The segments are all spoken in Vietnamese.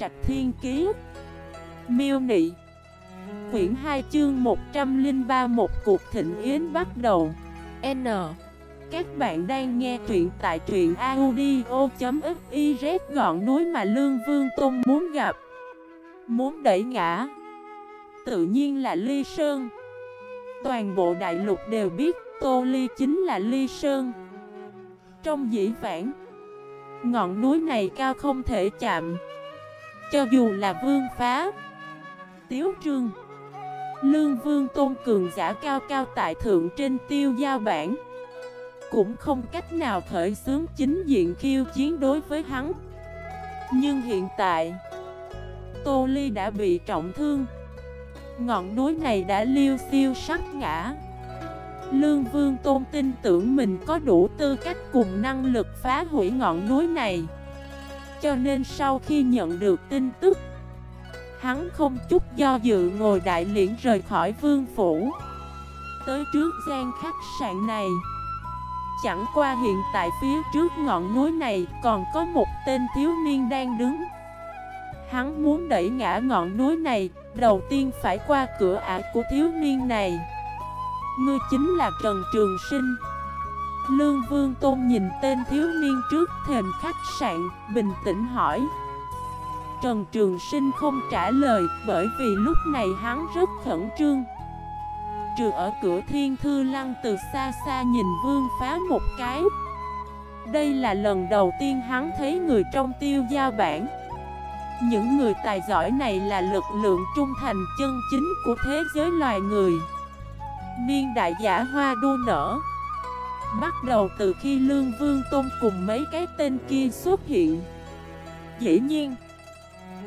Trạch Thiên Kiế Miêu Nị. Quyển 2 chương 103 Một cuộc thịnh yến bắt đầu. N. Các bạn đang nghe truyện tại truyện audio.xyz gọn núi mà Lương Vương Tôn muốn gặp. Muốn đẩy ngã. Tự nhiên là Ly Sơn. Toàn bộ đại lục đều biết Tô Ly chính là Ly Sơn. Trong dĩ vãng, Ngọn núi này cao không thể chạm. Cho dù là vương phá. Tiếu trương, Lương vương tôn cường giả cao cao tại thượng trên tiêu giao bản, Cũng không cách nào khởi xướng chính diện khiêu chiến đối với hắn. Nhưng hiện tại, Tô Ly đã bị trọng thương. Ngọn núi này đã liêu siêu sắc ngã. Lương Vương Tôn tin tưởng mình có đủ tư cách cùng năng lực phá hủy ngọn núi này. Cho nên sau khi nhận được tin tức, Hắn không chút do dự ngồi đại liễn rời khỏi vương phủ. Tới trước gian khách sạn này, Chẳng qua hiện tại phía trước ngọn núi này còn có một tên thiếu niên đang đứng. Hắn muốn đẩy ngã ngọn núi này, Đầu tiên phải qua cửa ải của thiếu niên này. Ngươi chính là Trần Trường Sinh. Lương Vương Tôn nhìn tên thiếu niên trước thềm khách sạn, bình tĩnh hỏi. Trần Trường Sinh không trả lời bởi vì lúc này hắn rất khẩn trương. Trừ ở cửa thiên thư lăng từ xa xa nhìn vương phá một cái. Đây là lần đầu tiên hắn thấy người trong tiêu gia bản. Những người tài giỏi này là lực lượng trung thành chân chính của thế giới loài người. Niên đại giả hoa đua nở. Bắt đầu từ khi Lương Vương Tôn cùng mấy cái tên kia xuất hiện. Dĩ nhiên,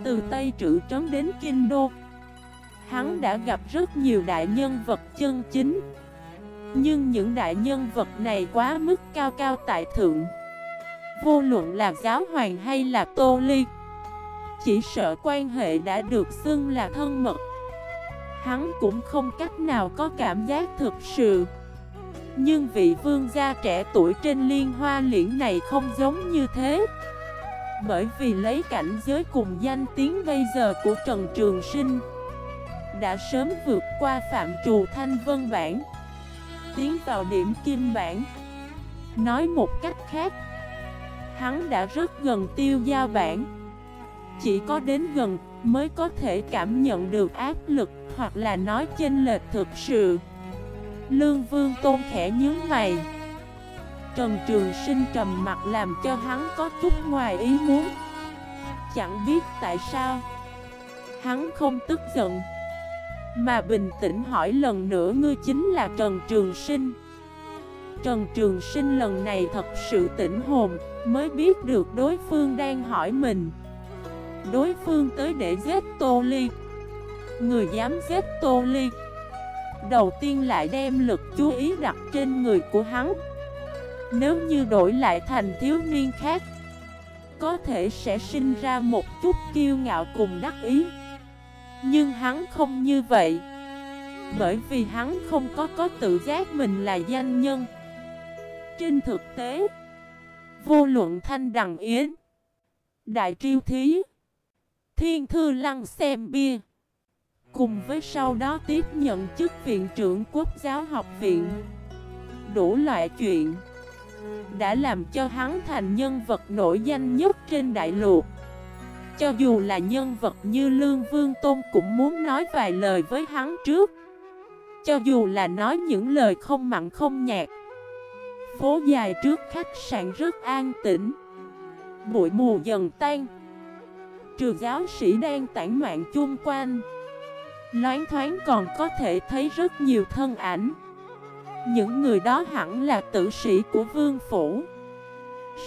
Từ Tây Trữ Trấn đến Kinh Đô, Hắn đã gặp rất nhiều đại nhân vật chân chính. Nhưng những đại nhân vật này quá mức cao cao tại thượng. Vô luận là giáo hoàng hay là tô ly, Chỉ sợ quan hệ đã được xưng là thân mật. Hắn cũng không cách nào có cảm giác thực sự. Nhưng vị vương gia trẻ tuổi trên liên hoa liễn này không giống như thế. Bởi vì lấy cảnh giới cùng danh tiếng bây giờ của Trần Trường Sinh, Đã sớm vượt qua phạm trù thanh vân bản, Tiến vào điểm kim bản. Nói một cách khác, Hắn đã rất gần tiêu giao bản. Chỉ có đến gần mới có thể cảm nhận được áp lực hoặc là nói chênh lệch thực sự. Lương Vương Tôn khẽ nhướng mày. Trần Trường Sinh trầm mặt làm cho hắn có chút ngoài ý muốn. Chẳng biết tại sao, Hắn không tức giận, Mà bình tĩnh hỏi lần nữa ngươi chính là Trần Trường Sinh. Trần Trường Sinh lần này thật sự tỉnh hồn, Mới biết được đối phương đang hỏi mình. Đối phương tới để giết Tô Ly. Người dám giết Tô Ly Đầu tiên lại đem lực chú ý đặt trên người của hắn. Nếu như đổi lại thành thiếu niên khác, Có thể sẽ sinh ra một chút kiêu ngạo cùng đắc ý. Nhưng hắn không như vậy, Bởi vì hắn không có có tự giác mình là danh nhân. Trên thực tế, Vô luận thanh đằng yến, Đại triêu thí, Thiên thư lăng xem bia Cùng với sau đó tiếp nhận chức viện trưởng quốc giáo học viện. Đủ loại chuyện Đã làm cho hắn thành nhân vật nổi danh nhất trên đại lục. Cho dù là nhân vật như Lương Vương Tôn cũng muốn nói vài lời với hắn trước. Cho dù là nói những lời không mặn không nhạt. Phố dài trước khách sạn rất an tĩnh. Bụi mù dần tan. Trừ giáo sĩ đang tản mạng chung quanh. Loáng thoáng còn có thể thấy rất nhiều thân ảnh. Những người đó hẳn là tử sĩ của vương phủ.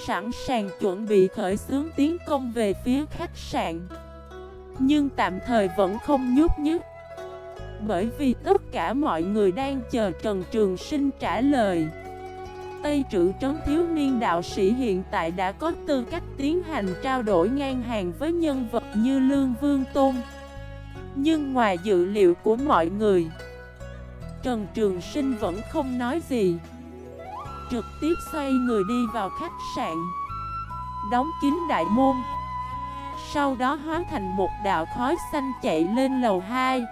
Sẵn sàng chuẩn bị khởi xướng tiến công về phía khách sạn. Nhưng tạm thời vẫn không nhúc nhích Bởi vì tất cả mọi người đang chờ Trần Trường Sinh trả lời. Tây trữ trấn thiếu niên đạo sĩ hiện tại đã có tư cách tiến hành trao đổi ngang hàng với nhân vật như Lương Vương Tôn. Nhưng ngoài dự liệu của mọi người Trần Trường Sinh vẫn không nói gì Trực tiếp xoay người đi vào khách sạn Đóng kín đại môn sau đó hóa thành một đạo khói xanh chạy lên lầu 2.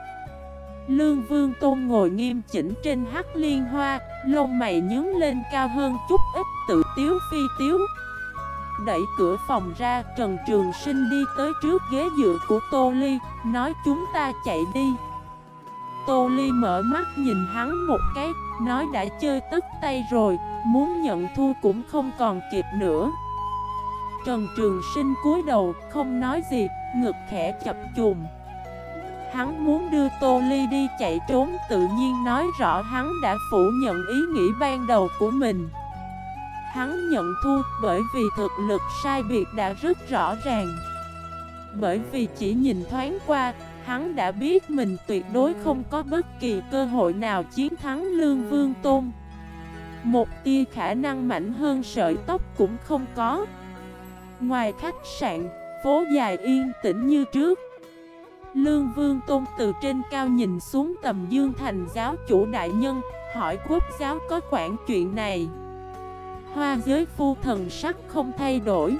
Lương Vương Tôn ngồi nghiêm chỉnh trên hắc liên hoa, lông mày nhướng lên cao hơn chút ít tự tiếu phi tiếu. Đẩy cửa phòng ra, Trần Trường Sinh đi tới trước ghế dựa của Tô Ly, nói chúng ta chạy đi. Tô Ly mở mắt nhìn hắn một cái, nói đã chơi tức tay rồi, muốn nhận thua cũng không còn kịp nữa. Trần Trường Sinh cúi đầu, không nói gì, ngực khẽ chập chùm. Hắn muốn đưa Tô Ly đi chạy trốn tự nhiên nói rõ hắn đã phủ nhận ý nghĩ ban đầu của mình. Hắn nhận thua bởi vì thực lực sai biệt đã rất rõ ràng. Bởi vì chỉ nhìn thoáng qua, hắn đã biết mình tuyệt đối không có bất kỳ cơ hội nào chiến thắng Lương Vương Tôn. Một tia khả năng mạnh hơn sợi tóc cũng không có. Ngoài khách sạn, phố dài yên tĩnh như trước. Lương Vương Tôn từ trên cao nhìn xuống tầm dương thành giáo chủ đại nhân, hỏi quốc giáo có quản chuyện này. Hoa giới phu thần sắc không thay đổi.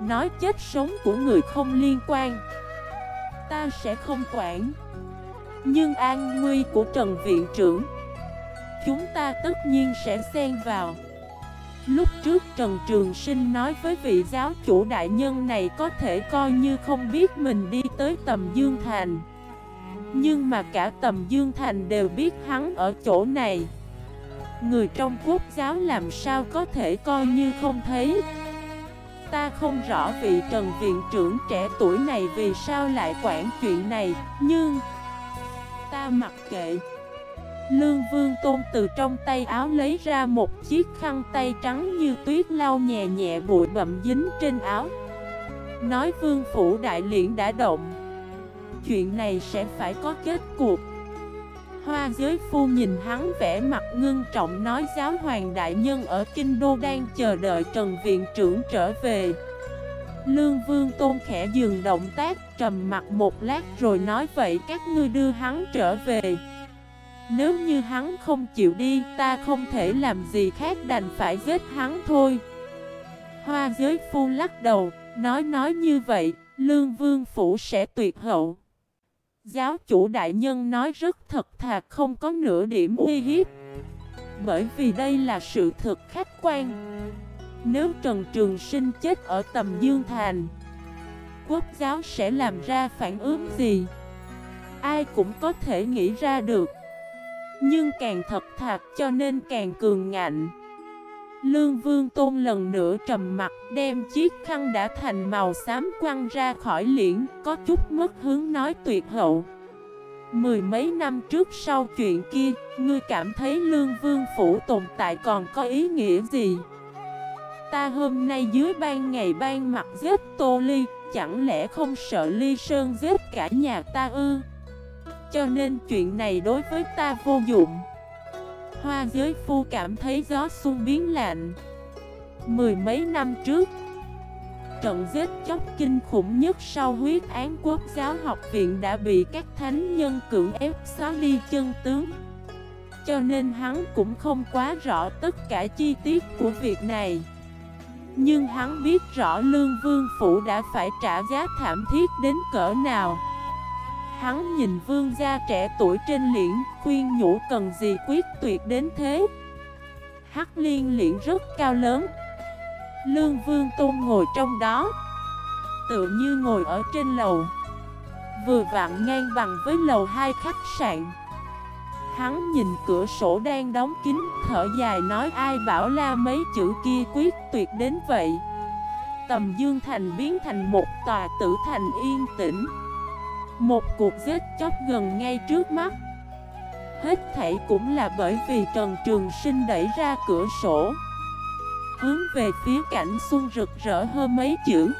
Nói chết sống của người không liên quan. Ta sẽ không quản. Nhưng an nguy của Trần Viện trưởng, chúng ta tất nhiên sẽ xen vào. Lúc trước Trần Trường Sinh nói với vị giáo chủ đại nhân này có thể coi như không biết mình đi tới tầm Dương Thành Nhưng mà cả tầm Dương Thành đều biết hắn ở chỗ này Người trong quốc giáo làm sao có thể coi như không thấy? Ta không rõ vị Trần Viện trưởng trẻ tuổi này vì sao lại quản chuyện này, Nhưng Ta mặc kệ. Lương Vương Tôn từ trong tay áo lấy ra một chiếc khăn tay trắng như tuyết lau nhẹ nhẹ bụi bậm dính trên áo. Nói Vương Phủ Đại Liễn đã động. Chuyện này sẽ phải có kết cuộc Hoa giới phu nhìn hắn vẻ mặt ngưng trọng nói giáo hoàng đại nhân ở Kinh Đô đang chờ đợi Trần Viện trưởng trở về Lương Vương Tôn khẽ dừng động tác trầm mặt một lát rồi nói vậy các ngươi đưa hắn trở về nếu như hắn không chịu đi, ta không thể làm gì khác đành phải giết hắn thôi. Hoa giới phu lắc đầu, nói nói như vậy, lương vương phủ sẽ tuyệt hậu. Giáo chủ đại nhân nói rất thật thà không có nửa điểm uy hiếp. Bởi vì đây là sự thực khách quan. Nếu Trần Trường Sinh chết ở tầm Dương Thành, quốc giáo sẽ làm ra phản ứng gì? Ai cũng có thể nghĩ ra được. Nhưng càng thật thà cho nên càng cường ngạnh Lương Vương Tôn lần nữa trầm mặt, đem chiếc khăn đã thành màu xám quăng ra khỏi liễn, Có chút mất hướng nói tuyệt hậu. Mười mấy năm trước sau chuyện kia, Ngươi cảm thấy Lương Vương Phủ tồn tại còn có ý nghĩa gì? Ta hôm nay dưới ban ngày ban mặt giết Tô Ly, Chẳng lẽ không sợ Ly Sơn giết cả nhà ta ư? Cho nên chuyện này đối với ta vô dụng. Hoa giới phu cảm thấy gió xuân biến lạnh. Mười mấy năm trước, Trận giết chóc kinh khủng nhất sau huyết án quốc giáo học viện đã bị các thánh nhân cưỡng ép xóa đi chân tướng. Cho nên hắn cũng không quá rõ tất cả chi tiết của việc này. Nhưng hắn biết rõ Lương Vương Phủ đã phải trả giá thảm thiết đến cỡ nào. Hắn nhìn vương gia trẻ tuổi trên liễn, khuyên nhủ cần gì quyết tuyệt đến thế. Hắc liên liễn rất cao lớn. Lương vương tôn ngồi trong đó. Tự như ngồi ở trên lầu. Vừa vặn ngang bằng với lầu hai khách sạn. Hắn nhìn cửa sổ đang đóng kín, thở dài nói ai bảo la mấy chữ kia quyết tuyệt đến vậy. Tầm Dương Thành biến thành một tòa tử thành yên tĩnh. Một cuộc giết chóc gần ngay trước mắt. Hết thảy cũng là bởi vì Trần Trường Sinh đẩy ra cửa sổ. Hướng về phía cảnh xuân rực rỡ hơn mấy chữ.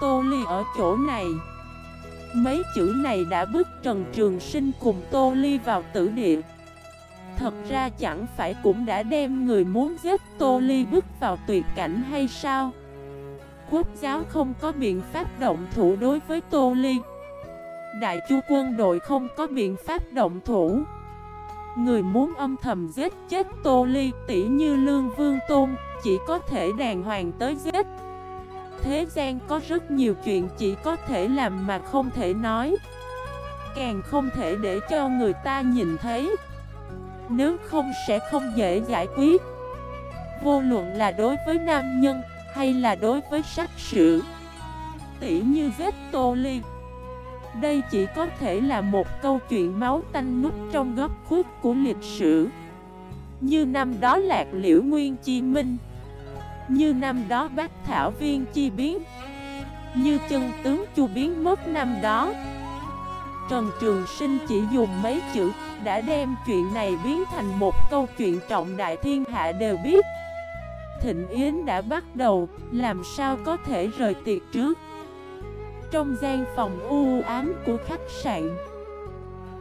Tô Ly ở chỗ này. Mấy chữ này đã bước Trần Trường Sinh cùng Tô Ly vào tử địa. Thật ra chẳng phải cũng đã đem người muốn giết Tô Ly bước vào tuyệt cảnh hay sao? Quốc giáo không có biện pháp động thủ đối với Tô Ly. Đại chu quân đội không có biện pháp động thủ. Người muốn âm thầm giết chết Tô Ly, tỷ như Lương Vương Tôn, Chỉ có thể đàng hoàng tới giết. Thế gian có rất nhiều chuyện chỉ có thể làm mà không thể nói. Càng không thể để cho người ta nhìn thấy. Nếu không sẽ không dễ giải quyết. Vô luận là đối với nam nhân hay là đối với sách sử. Tỉ như vết tô ly đây chỉ có thể là một câu chuyện máu tanh nút trong góc khuất của lịch sử. Như năm đó lạc liễu nguyên chi minh. Như năm đó bác thảo viên chi biến. Như chân tướng chu biến mất năm đó. Trần Trường Sinh chỉ dùng mấy chữ Đã đem chuyện này biến thành một câu chuyện trọng đại thiên hạ đều biết. Thịnh Yến đã bắt đầu, Làm sao có thể rời tiệc trước? Trong gian phòng u ám của khách sạn.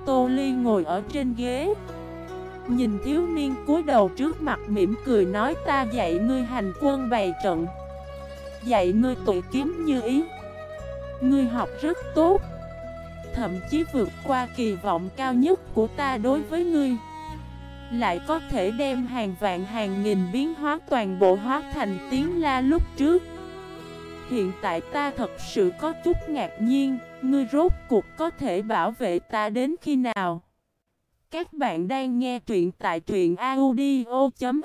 Tô Ly ngồi ở trên ghế. Nhìn thiếu niên cúi đầu trước mặt mỉm cười nói, ta dạy ngươi hành quân bày trận. Dạy ngươi tụi kiếm như ý. Ngươi học rất tốt. Thậm chí vượt qua kỳ vọng cao nhất của ta đối với ngươi. Lại có thể đem hàng vạn hàng nghìn biến hóa toàn bộ hóa thành tiếng la lúc trước. Hiện tại ta thật sự có chút ngạc nhiên, Ngươi rốt cuộc có thể bảo vệ ta đến khi nào? Các bạn đang nghe truyện tại truyện audio.fif